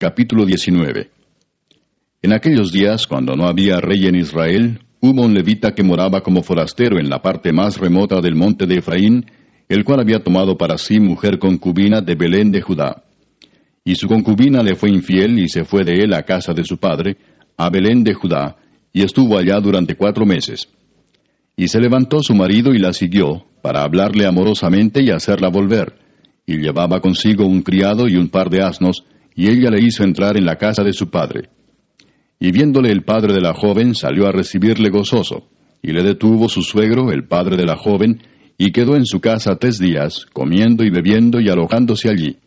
Capítulo 19 En aquellos días, cuando no había rey en Israel, hubo un levita que moraba como forastero en la parte más remota del monte de Efraín, el cual había tomado para sí mujer concubina de Belén de Judá. Y su concubina le fue infiel y se fue de él a casa de su padre, a Belén de Judá, y estuvo allá durante cuatro meses. Y se levantó su marido y la siguió, para hablarle amorosamente y hacerla volver, y llevaba consigo un criado y un par de asnos, y ella le hizo entrar en la casa de su padre. Y viéndole el padre de la joven, salió a recibirle gozoso, y le detuvo su suegro, el padre de la joven, y quedó en su casa tres días, comiendo y bebiendo y alojándose allí.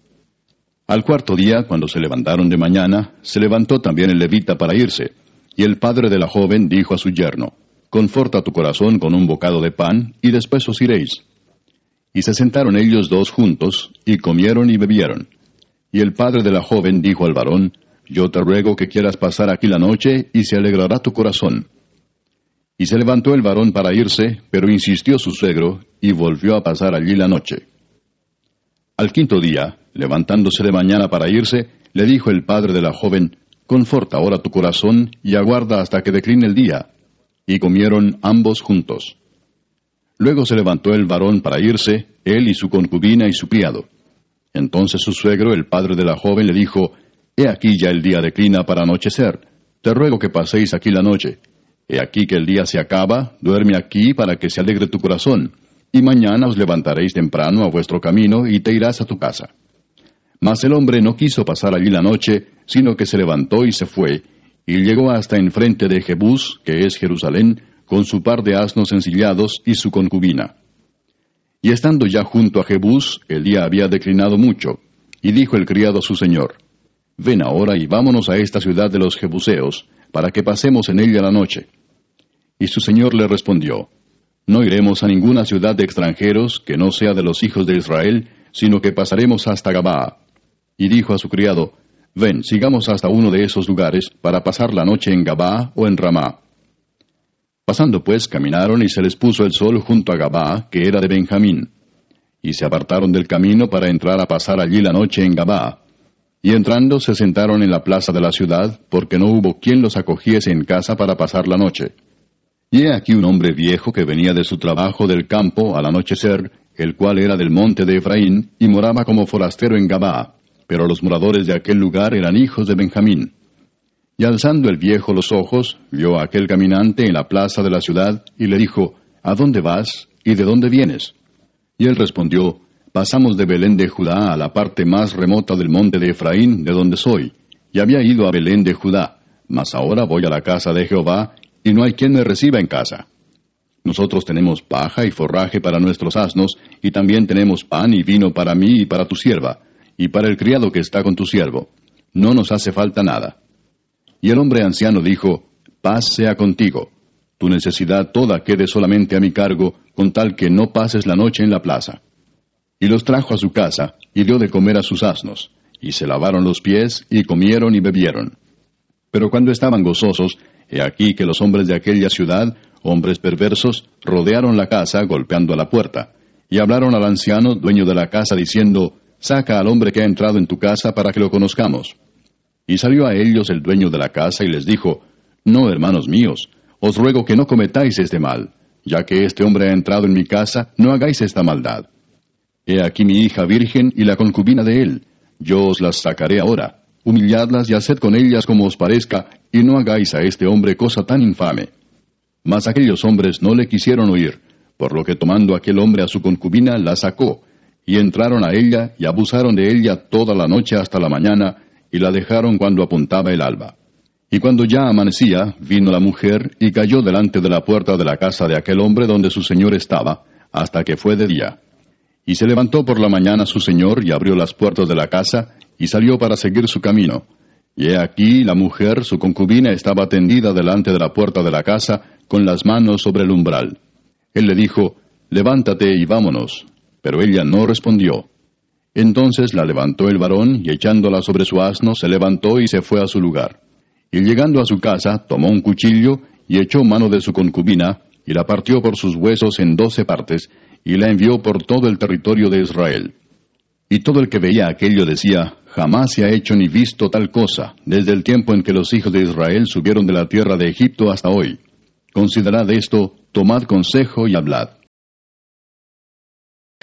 Al cuarto día, cuando se levantaron de mañana, se levantó también el levita para irse, y el padre de la joven dijo a su yerno, Conforta tu corazón con un bocado de pan, y después os iréis. Y se sentaron ellos dos juntos, y comieron y bebieron. Y el padre de la joven dijo al varón, Yo te ruego que quieras pasar aquí la noche, y se alegrará tu corazón. Y se levantó el varón para irse, pero insistió su suegro, y volvió a pasar allí la noche. Al quinto día, levantándose de mañana para irse, le dijo el padre de la joven, Conforta ahora tu corazón y aguarda hasta que decline el día. Y comieron ambos juntos. Luego se levantó el varón para irse, él y su concubina y su criado. Entonces su suegro, el padre de la joven, le dijo, He aquí ya el día declina para anochecer. Te ruego que paséis aquí la noche. He aquí que el día se acaba, duerme aquí para que se alegre tu corazón, y mañana os levantaréis temprano a vuestro camino y te irás a tu casa. Mas el hombre no quiso pasar allí la noche, sino que se levantó y se fue, y llegó hasta enfrente de Jebús, que es Jerusalén, con su par de asnos ensillados y su concubina. Y estando ya junto a Jebús, el día había declinado mucho, y dijo el criado a su señor, Ven ahora y vámonos a esta ciudad de los Jebuseos, para que pasemos en ella la noche. Y su señor le respondió, No iremos a ninguna ciudad de extranjeros que no sea de los hijos de Israel, sino que pasaremos hasta Gabaa y dijo a su criado, Ven, sigamos hasta uno de esos lugares para pasar la noche en Gabá o en Ramá. Pasando pues, caminaron y se les puso el sol junto a Gabá, que era de Benjamín. Y se apartaron del camino para entrar a pasar allí la noche en Gabá. Y entrando se sentaron en la plaza de la ciudad, porque no hubo quien los acogiese en casa para pasar la noche. Y he aquí un hombre viejo que venía de su trabajo del campo al anochecer, el cual era del monte de Efraín, y moraba como forastero en Gabá pero los moradores de aquel lugar eran hijos de Benjamín. Y alzando el viejo los ojos, vio a aquel caminante en la plaza de la ciudad, y le dijo, ¿A dónde vas y de dónde vienes? Y él respondió, Pasamos de Belén de Judá a la parte más remota del monte de Efraín, de donde soy, y había ido a Belén de Judá, mas ahora voy a la casa de Jehová, y no hay quien me reciba en casa. Nosotros tenemos paja y forraje para nuestros asnos, y también tenemos pan y vino para mí y para tu sierva, y para el criado que está con tu siervo. No nos hace falta nada. Y el hombre anciano dijo, Paz sea contigo. Tu necesidad toda quede solamente a mi cargo, con tal que no pases la noche en la plaza. Y los trajo a su casa, y dio de comer a sus asnos, y se lavaron los pies, y comieron y bebieron. Pero cuando estaban gozosos, he aquí que los hombres de aquella ciudad, hombres perversos, rodearon la casa, golpeando la puerta, y hablaron al anciano, dueño de la casa, diciendo, Saca al hombre que ha entrado en tu casa para que lo conozcamos. Y salió a ellos el dueño de la casa y les dijo, No, hermanos míos, os ruego que no cometáis este mal, ya que este hombre ha entrado en mi casa, no hagáis esta maldad. He aquí mi hija virgen y la concubina de él, yo os las sacaré ahora, humilladlas y haced con ellas como os parezca, y no hagáis a este hombre cosa tan infame. Mas aquellos hombres no le quisieron oír, por lo que tomando aquel hombre a su concubina, la sacó, y entraron a ella y abusaron de ella toda la noche hasta la mañana, y la dejaron cuando apuntaba el alba. Y cuando ya amanecía, vino la mujer y cayó delante de la puerta de la casa de aquel hombre donde su señor estaba, hasta que fue de día. Y se levantó por la mañana su señor y abrió las puertas de la casa, y salió para seguir su camino. Y he aquí la mujer, su concubina, estaba tendida delante de la puerta de la casa, con las manos sobre el umbral. Él le dijo, Levántate y vámonos pero ella no respondió. Entonces la levantó el varón, y echándola sobre su asno, se levantó y se fue a su lugar. Y llegando a su casa, tomó un cuchillo, y echó mano de su concubina, y la partió por sus huesos en doce partes, y la envió por todo el territorio de Israel. Y todo el que veía aquello decía, Jamás se ha hecho ni visto tal cosa, desde el tiempo en que los hijos de Israel subieron de la tierra de Egipto hasta hoy. Considerad esto, tomad consejo y hablad.